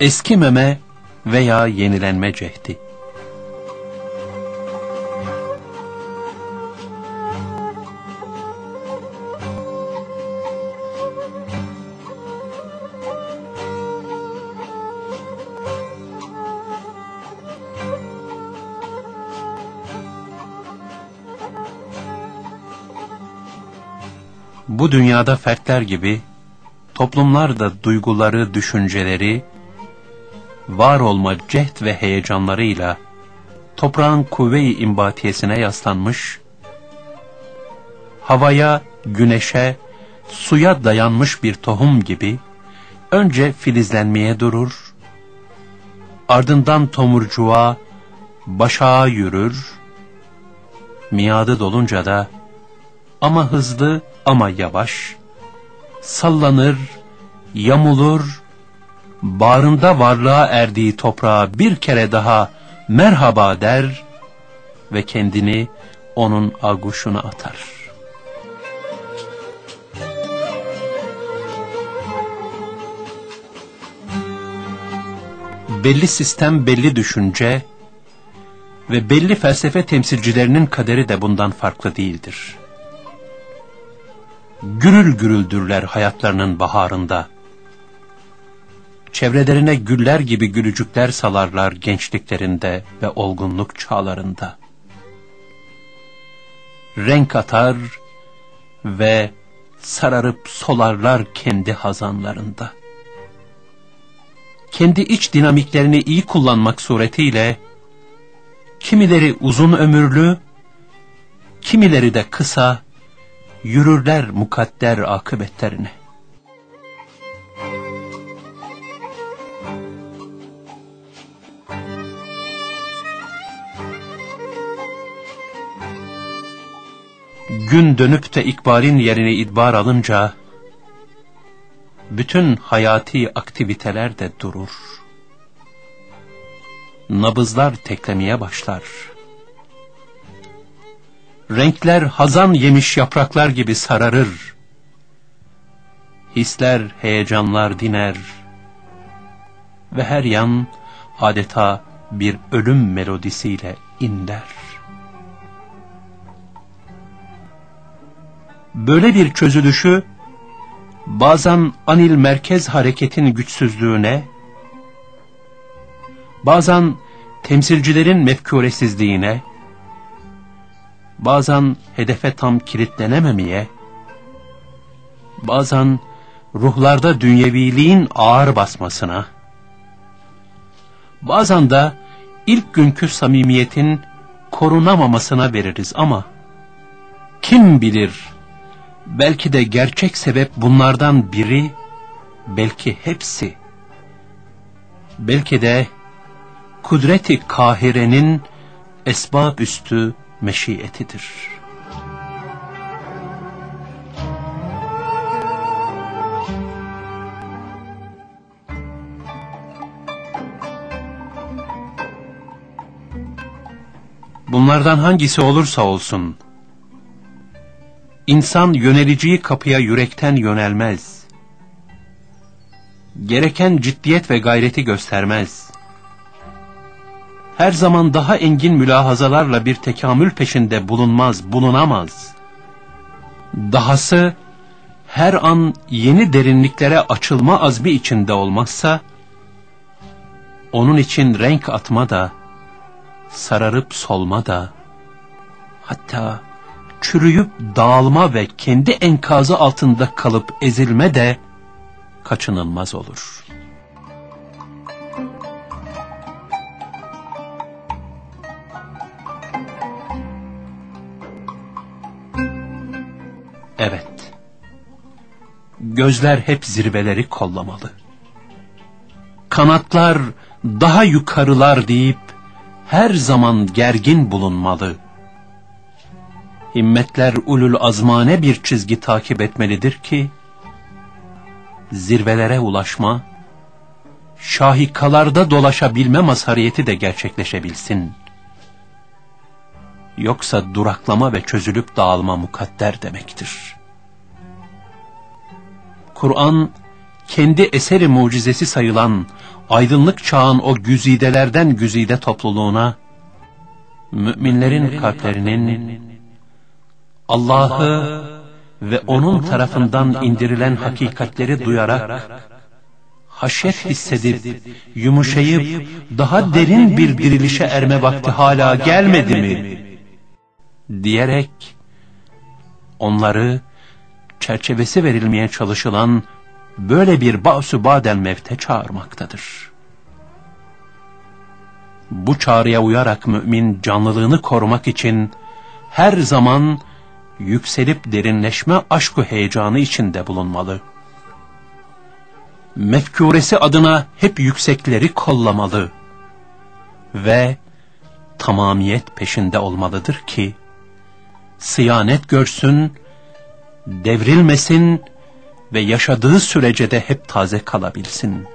eskimeme veya yenilenme cehdi. Bu dünyada fertler gibi toplumlar da duyguları, düşünceleri, var olma cehd ve heyecanlarıyla toprağın kuvve-i imbatiyesine yaslanmış, havaya, güneşe, suya dayanmış bir tohum gibi önce filizlenmeye durur, ardından tomurcuğa, başağa yürür, miadı dolunca da ama hızlı ama yavaş, sallanır, yamulur, bağrında varlığa erdiği toprağa bir kere daha merhaba der ve kendini onun aguşuna atar. Belli sistem, belli düşünce ve belli felsefe temsilcilerinin kaderi de bundan farklı değildir. Gürül gürüldürler hayatlarının baharında çevrelerine güller gibi gülücükler salarlar gençliklerinde ve olgunluk çağlarında. Renk atar ve sararıp solarlar kendi hazanlarında. Kendi iç dinamiklerini iyi kullanmak suretiyle, kimileri uzun ömürlü, kimileri de kısa, yürürler mukadder akıbetlerine. Gün dönüp de ikbalin yerini idbar alınca, bütün hayati aktiviteler de durur. Nabızlar teklemeye başlar. Renkler hazan yemiş yapraklar gibi sararır. Hisler, heyecanlar diner. Ve her yan adeta bir ölüm melodisiyle inler. Böyle bir çözülüşü bazen anil merkez hareketin güçsüzlüğüne, bazen temsilcilerin mefkuresizliğine, bazen hedefe tam kilitlenememeye, bazen ruhlarda dünyeviliğin ağır basmasına, bazen de ilk günkü samimiyetin korunamamasına veririz. Ama kim bilir Belki de gerçek sebep bunlardan biri, belki hepsi. Belki de kudreti kahirenin esbab üstü meşiyetidir. Bunlardan hangisi olursa olsun, İnsan yöneleceği kapıya yürekten yönelmez. Gereken ciddiyet ve gayreti göstermez. Her zaman daha engin mülahazalarla bir tekamül peşinde bulunmaz, bulunamaz. Dahası her an yeni derinliklere açılma azmi içinde olmazsa, onun için renk atma da, sararıp solma da, hatta çürüyüp dağılma ve kendi enkazı altında kalıp ezilme de kaçınılmaz olur. Evet, gözler hep zirveleri kollamalı. Kanatlar daha yukarılar deyip her zaman gergin bulunmalı himmetler ulul azmane bir çizgi takip etmelidir ki, zirvelere ulaşma, şahikalarda dolaşabilme mazhariyeti de gerçekleşebilsin. Yoksa duraklama ve çözülüp dağılma mukadder demektir. Kur'an, kendi eseri mucizesi sayılan aydınlık çağın o güzidelerden güzide topluluğuna, müminlerin kalplerinin Allah'ı ve O'nun tarafından indirilen hakikatleri duyarak, haşyet hissedip, yumuşayıp, daha derin bir dirilişe erme vakti hala gelmedi mi? Diyerek, onları çerçevesi verilmeye çalışılan böyle bir ba'su badel mevte çağırmaktadır. Bu çağrıya uyarak mümin canlılığını korumak için her zaman yükselip derinleşme aşkı heyecanı içinde bulunmalı. Mefkuresi adına hep yüksekleri kollamalı ve tamamiyet peşinde olmalıdır ki, sıyanet görsün, devrilmesin ve yaşadığı sürece de hep taze kalabilsin.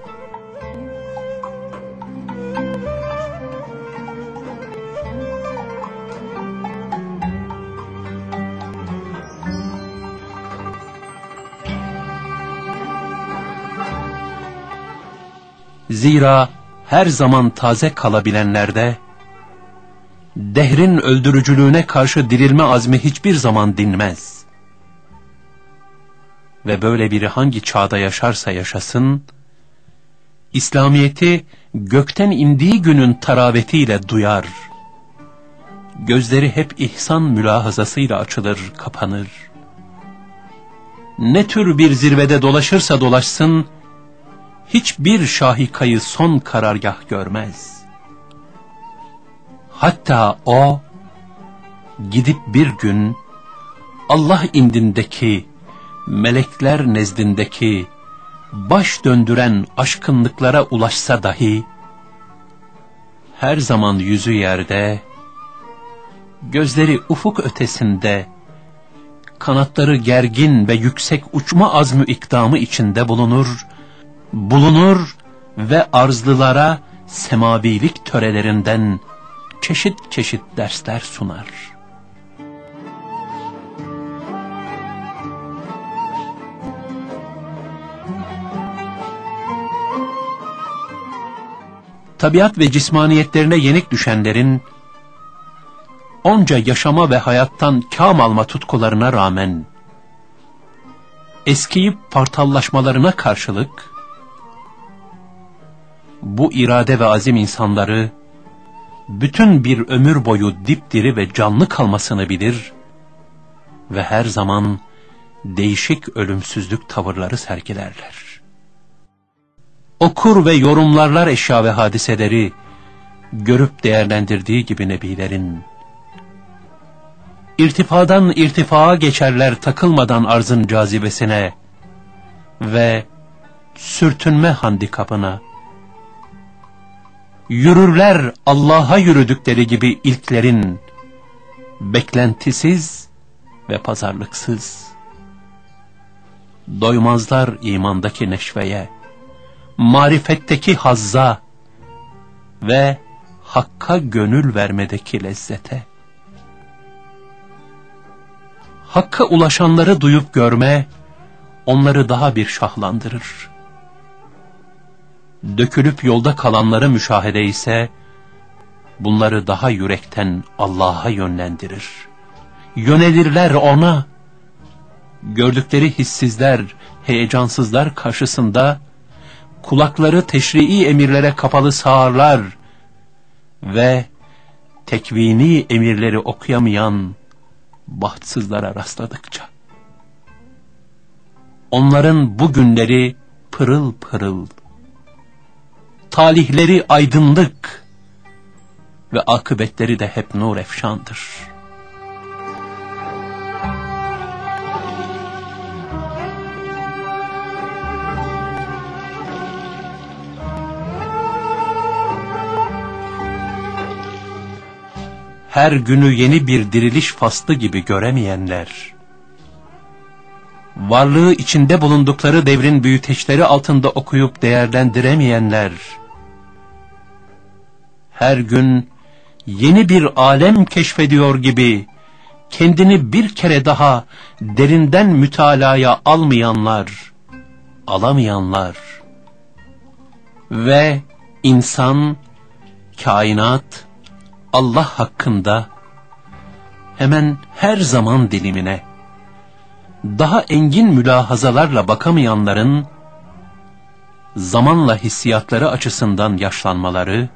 Zira her zaman taze kalabilenlerde, dehrin öldürücülüğüne karşı dirilme azmi hiçbir zaman dinmez ve böyle biri hangi çağda yaşarsa yaşasın, İslamiyet'i gökten indiği günün taravetiyle duyar. Gözleri hep ihsan mülahazasıyla açılır, kapanır. Ne tür bir zirvede dolaşırsa dolaşsın, hiçbir şahikayı son karargah görmez. Hatta o, gidip bir gün Allah indindeki melekler nezdindeki baş döndüren aşkınlıklara ulaşsa dahi, her zaman yüzü yerde, gözleri ufuk ötesinde, kanatları gergin ve yüksek uçma azmü ikdamı içinde bulunur, bulunur ve arzlılara semavilik törelerinden çeşit çeşit dersler sunar.'' tabiat ve cismaniyetlerine yenik düşenlerin, onca yaşama ve hayattan kâm alma tutkularına rağmen, eskiyip partallaşmalarına karşılık, bu irade ve azim insanları, bütün bir ömür boyu dipdiri ve canlı kalmasını bilir ve her zaman değişik ölümsüzlük tavırları sergilerler okur ve yorumlarlar eşya ve hadiseleri, görüp değerlendirdiği gibi nebilerin. İrtifadan irtifaa geçerler takılmadan arzın cazibesine ve sürtünme handikapına. Yürürler Allah'a yürüdükleri gibi ilklerin, beklentisiz ve pazarlıksız. Doymazlar imandaki neşveye marifetteki hazza ve hakka gönül vermedeki lezzete. Hakka ulaşanları duyup görme, onları daha bir şahlandırır. Dökülüp yolda kalanları müşahede ise, bunları daha yürekten Allah'a yönlendirir. Yönelirler O'na. Gördükleri hissizler, heyecansızlar karşısında, kulakları teşrii emirlere kapalı sağırlar ve tekvini emirleri okuyamayan bahtsızlara rastladıkça. Onların bu günleri pırıl pırıl, talihleri aydınlık ve akıbetleri de hep nur efşandır.'' her günü yeni bir diriliş faslı gibi göremeyenler, varlığı içinde bulundukları devrin büyüteçleri altında okuyup değerlendiremeyenler, her gün yeni bir alem keşfediyor gibi, kendini bir kere daha derinden mütalaya almayanlar, alamayanlar ve insan, kainat, Allah hakkında hemen her zaman dilimine daha engin mülahazalarla bakamayanların zamanla hissiyatları açısından yaşlanmaları,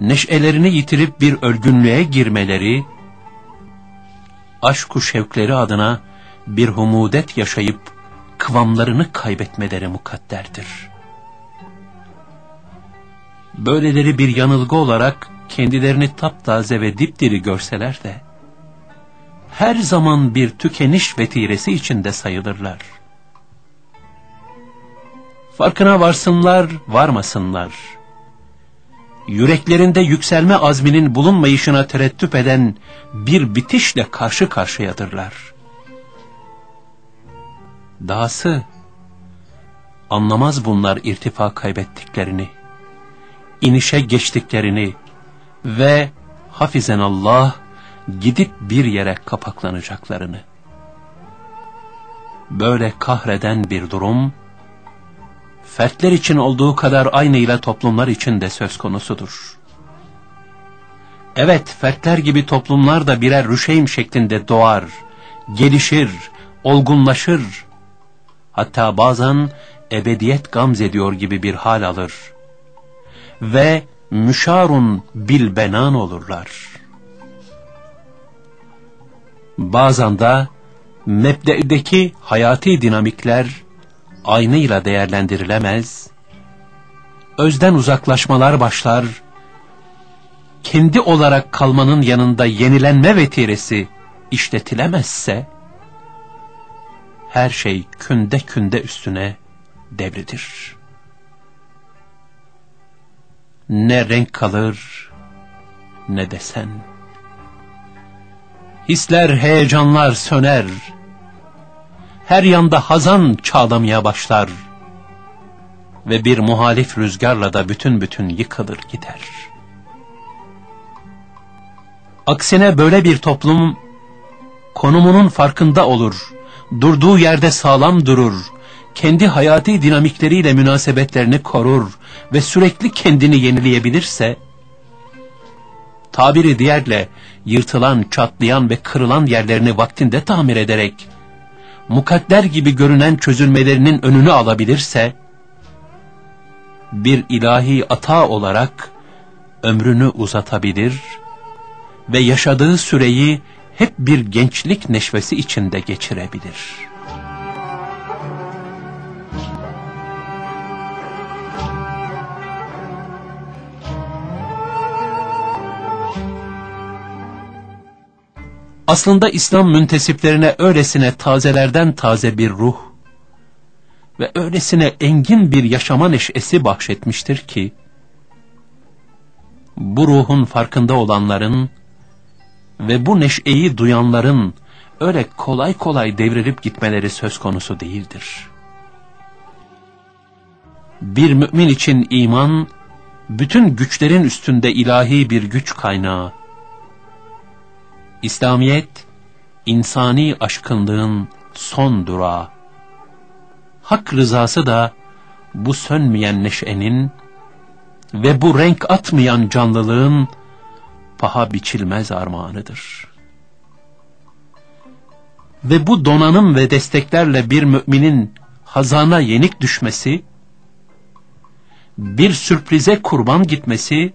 neşelerini yitirip bir ölgünlüğe girmeleri, aşk-ı şevkleri adına bir humudet yaşayıp kıvamlarını kaybetmeleri mukadderdir. Böyleleri bir yanılgı olarak kendilerini taptaze ve dipdiri görseler de, her zaman bir tükeniş vetiresi içinde sayılırlar. Farkına varsınlar, varmasınlar. Yüreklerinde yükselme azminin bulunmayışına tereddüt eden bir bitişle karşı karşıyadırlar. Dahası, anlamaz bunlar irtifa kaybettiklerini, inişe geçtiklerini ve hafizen Allah, gidip bir yere kapaklanacaklarını. Böyle kahreden bir durum, fertler için olduğu kadar aynıyla toplumlar için de söz konusudur. Evet, fertler gibi toplumlar da birer rüşeym şeklinde doğar, gelişir, olgunlaşır. Hatta bazen ebediyet gamz ediyor gibi bir hal alır. Ve müşarun bilbenan olurlar.'' Bazen de mebde'deki hayati dinamikler aynıyla değerlendirilemez, özden uzaklaşmalar başlar, kendi olarak kalmanın yanında yenilenme vetiresi işletilemezse, her şey künde künde üstüne devridir. Ne renk kalır, ne desen hisler, heyecanlar söner. Her yanda hazan çağlamaya başlar. Ve bir muhalif rüzgarla da bütün bütün yıkılır gider. Aksine böyle bir toplum, konumunun farkında olur, durduğu yerde sağlam durur, kendi hayati dinamikleriyle münasebetlerini korur ve sürekli kendini yenileyebilirse, tabiri diğerle yırtılan, çatlayan ve kırılan yerlerini vaktinde tamir ederek, mukadder gibi görünen çözülmelerinin önünü alabilirse, bir ilahi ata olarak ömrünü uzatabilir ve yaşadığı süreyi hep bir gençlik neşvesi içinde geçirebilir.'' Aslında İslam müntesiplerine öylesine tazelerden taze bir ruh ve öylesine engin bir yaşama neşesi bahşetmiştir ki, bu ruhun farkında olanların ve bu neşeyi duyanların öyle kolay kolay devrilip gitmeleri söz konusu değildir. Bir mümin için iman, bütün güçlerin üstünde ilahi bir güç kaynağı, İslamiyet, insani aşkınlığın son durağı. Hak rızası da bu sönmeyen neşenin ve bu renk atmayan canlılığın paha biçilmez armağanıdır. Ve bu donanım ve desteklerle bir müminin hazana yenik düşmesi, bir sürprize kurban gitmesi,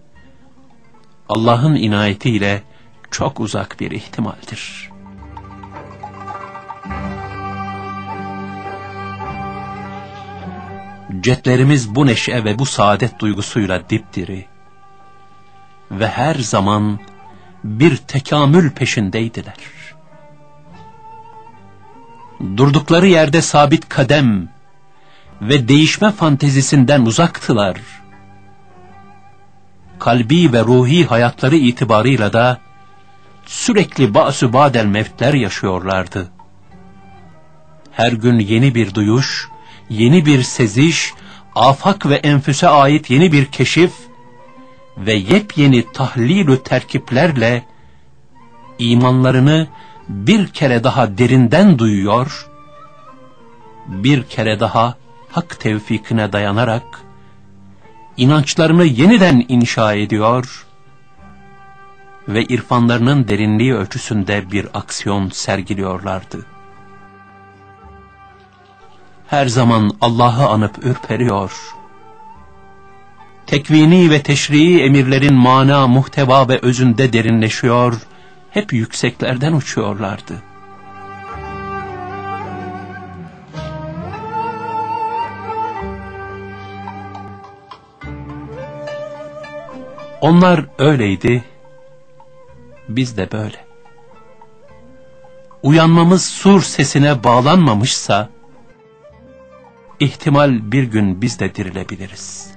Allah'ın inayetiyle çok uzak bir ihtimaldir. Cetlerimiz bu neşe ve bu saadet duygusuyla dipdiri ve her zaman bir tekamül peşindeydiler. Durdukları yerde sabit kadem ve değişme fantezisinden uzaktılar. Kalbi ve ruhi hayatları itibarıyla da sürekli bazı badel mevtler yaşıyorlardı. Her gün yeni bir duyuş, yeni bir seziş, afak ve enfüse ait yeni bir keşif ve yepyeni tahlilü terkiplerle imanlarını bir kere daha derinden duyuyor bir kere daha hak tevfikine dayanarak inançlarını yeniden inşa ediyor ve irfanlarının derinliği ölçüsünde bir aksiyon sergiliyorlardı. Her zaman Allah'ı anıp ürperiyor. Tekvini ve teşrii emirlerin mana, muhteva ve özünde derinleşiyor, hep yükseklerden uçuyorlardı. Onlar öyleydi, biz de böyle. Uyanmamız sur sesine bağlanmamışsa, ihtimal bir gün biz de dirilebiliriz.''